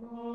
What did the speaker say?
Oh.